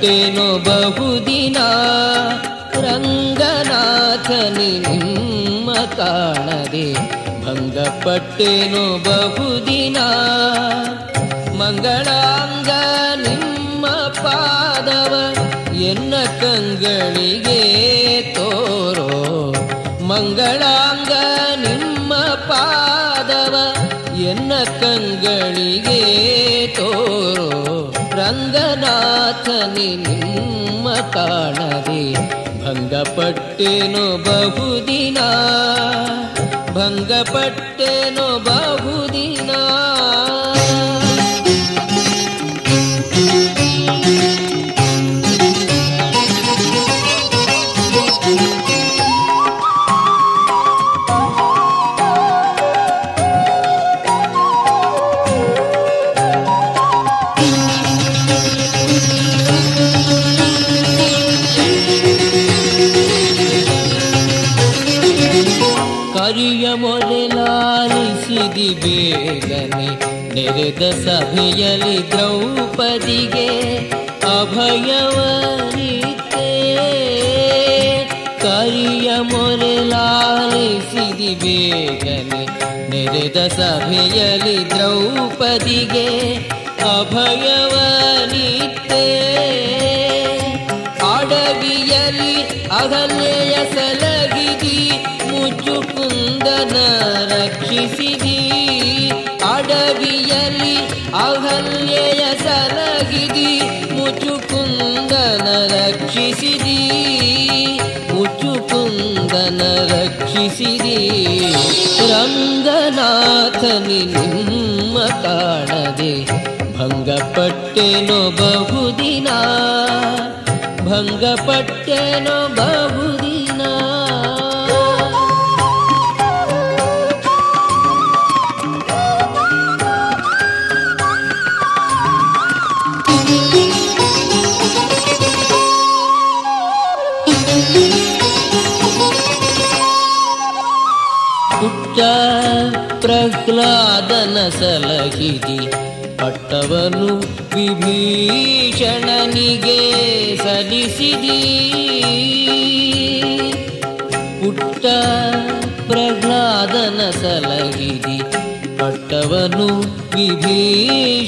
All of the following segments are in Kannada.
ಭಂಗಪಟ್ಟೇನೋ ಬಹುದಿನ, ರಂಗನಾಥನಿ ನಿಮ್ಮ ಕಾಣದೆ, ಭಂಗಪಟ್ಟೇನು ಬಹುದಿನ. ಮಂಗಳಾಂಗ ನಿಮ್ಮ ಪಾದವ, ಎನ್ನ ಕಂಗಳಿಗೆ ತೋರೋ. ಮಂಗಳಾಂಗ ನಿಮ್ಮ ಪಾದವ, ಎನ್ನ ಕಂಗಳಿಗೆ ತೋರೋ. ರಂಗನಾಥನಿ ನಿಮ್ಮ ಕಾಣದೆ ಭಂಗಪಟ್ಟೆನು ಬಹುದಿನ ಭಂಗಪಟ್ಟೆನು ಬಹುದಿನ. ಬೇಗನೆ ನೆರೆದ ಸಭೆಯಲ್ಲಿ ದ್ರೌಪದಿಗೆ ಅಭಯವನಿತೆ ಕರಿಯ ಮೊರೆಲಾಲಿಸಿದಿ ಬೇಗನೆ ನೆರೆದ ಸಭೆಯಲ್ಲಿ ದ್ರೌಪದಿಗೆ ಅಭಯವನಿತೆ ಅಡವಿಯಲ್ಲಿ ಅಗಲೆಯ ಸಲಗಿದಿ ಮುಚುಕುಂದನ ರಕ್ಷಿಸಿದಿ. ಅಹಲ್ಯೆಯ ಸಲಗಿದಿ ಮುಚುಕುಂದನ ರಕ್ಷಿಸಿದಿ. ಮುಚುಕುಂದನ ರಕ್ಷಿಸಿದಿ. ರಂಗನಾಥನಿ ನಿಮ್ಮ ಕಾಣದೆ ಭಂಗಪಟ್ಟೆನೋ ಬಹುದಿನ ಭಂಗಪಟ್ಟೆನೋ ಬಹುದಿನ ಪ್ರಹ್ಲಾದನ ಸಲಹಿದಿ ಪಟ್ಟವನು ವಿಭೀಷಣನಿಗೆ ಸಲ್ಲಿಸಿದಿ. ಪುಟ್ಟ ಪ್ರಹ್ಲಾದನ ಸಲಹಿದಿ ಪಟ್ಟವನು ವಿಭೀಷಣನಿಗೆ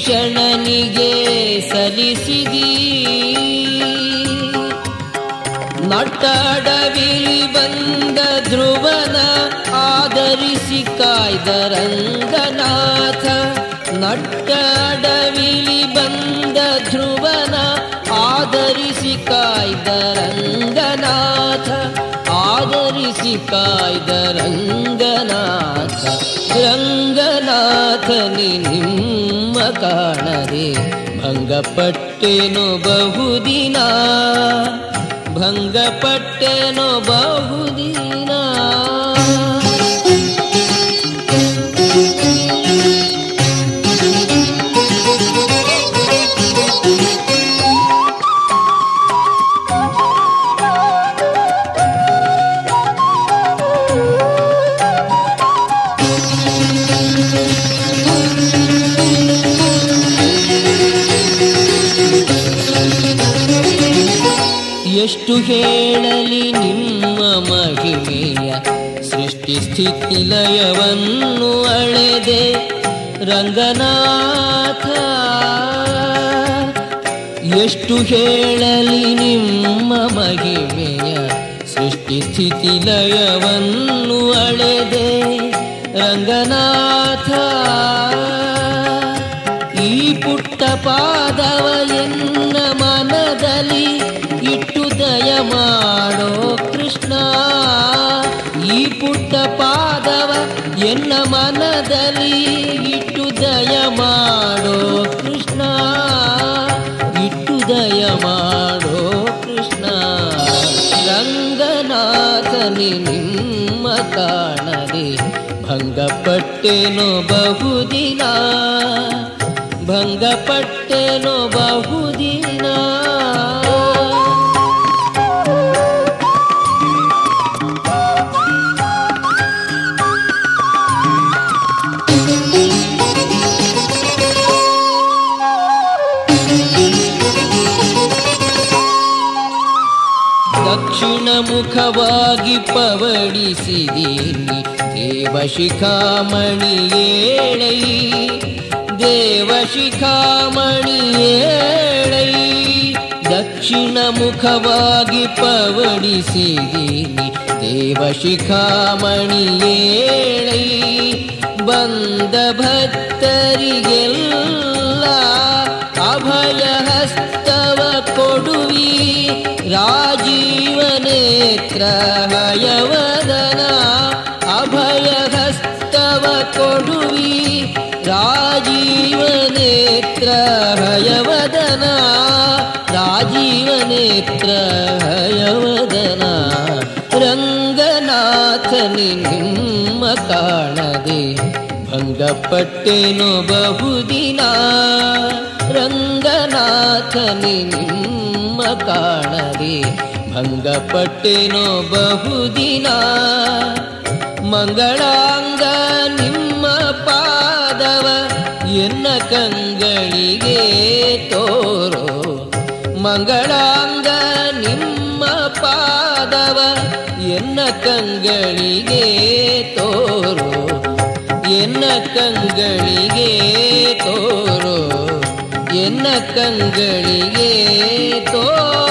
ಸಲ್ಲಿಸಿದಿ. ನಟ್ಟಡವಿಲಿ ಬಂದ ಧ್ರುವನ सि काय रङ्गनाथ नट्टविबन्ध ध्रुवन आदनाथ आदरङ्गनाथ रङ्गनाथनिकाण रे भङ्गपट्टे नो बहुदिना भङ्गपट्टे नो बहुदिना ಎಷ್ಟು ಹೇಳಲಿ ನಿಮ್ಮ ಮಹಿಮೆಯ ಸೃಷ್ಟಿ ಸ್ಥಿತಿ ಲಯವನ್ನು ಅಳೆದೆ ರಂಗನಾಥ. ಎಷ್ಟು ಹೇಳಲಿ ನಿಮ್ಮ ಮಹಿಮೆಯ ಸೃಷ್ಟಿ ಸ್ಥಿತಿ ಲಯವನ್ನು ಅಳೆದೆ ರಂಗನಾಥ. ಈ ಪುಟ್ಟ ಪಾದವ ಈ ಪುಟ್ಟ ಪಾದವ ಎನ್ನ ಮನದಲ್ಲಿ ಇಟ್ಟು ದಯ ಮಾಡೋ ಕೃಷ್ಣ. ಇಟ್ಟು ದಯ ಮಾಡೋ ಕೃಷ್ಣ. ರಂಗನಾಥನಿ ನಿಮ್ಮ ಕಾಣದೆ ಭಂಗಪಟ್ಟೆನೋ ಬಹುದಿನ. ಭಂಗಪಟ್ಟೆನೋ ಬಹುದಿನ. ದಕ್ಷಿಣ ಮುಖವಾಗಿ ಪವಡಿಸಿದೀನಿ. ದೇವಶಿಖಾಮಣಿ ಏಳೈ ದೇವಶಿಖಾಮಣಿ ಏಳೈ, ದಕ್ಷಿಣ ಮುಖವಾಗಿ ಪವಡಿಸಿದೀನಿ. ದೇವಶಿಖಾಮಣಿ ಏಳೈ, ಬಂದ ಭಕ್ತರಿಗೆಲ್ಲ ಅಭಯ ಹಸ್ತವ ಕೊಡುವಿ. ರಾಜೀವನೇತ್ರ ಹಯವದನ ಅಭಯ ಹಸ್ತವ ಕೊಡುವಿ ರಾಜೀವನೇತ್ರ ಹಯವದನ ರಾಜೀವನೇತ್ರ ಹಯವದನ ರಂಗನಾಥನಿ ನಿಮ್ಮ ಕಾಣದೆ ಭಂಗಪಟ್ಟೆನು ಬಹುದಿನ ರಂಗನಾಥನಿ ನಿಮ್ಮ ಕಾಣದೆ ಭಂಗಪಟ್ಟೆನು ಬಹುದಿನ ಮಂಗಳಾಂಗ ನಿಮ್ಮ ಪಾದವ ಎನ್ನ ಕಂಗಳಿಗೆ ತೋರೋ ಮಂಗಳಾಂಗ ನಿಮ್ಮ ಪಾದವ ಎನ್ನ ಕಂಗಳಿಗೆ ತೋರೋ ಎನ್ನ ಕಂಗಳಿಗೆ ತೋರೋ ಎನ್ನ ಕಂಗಳಿಗೆ ತೋರೋ